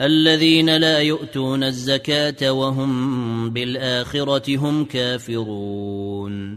الذين لا يؤتون الزكاة وهم بالآخرة هم كافرون.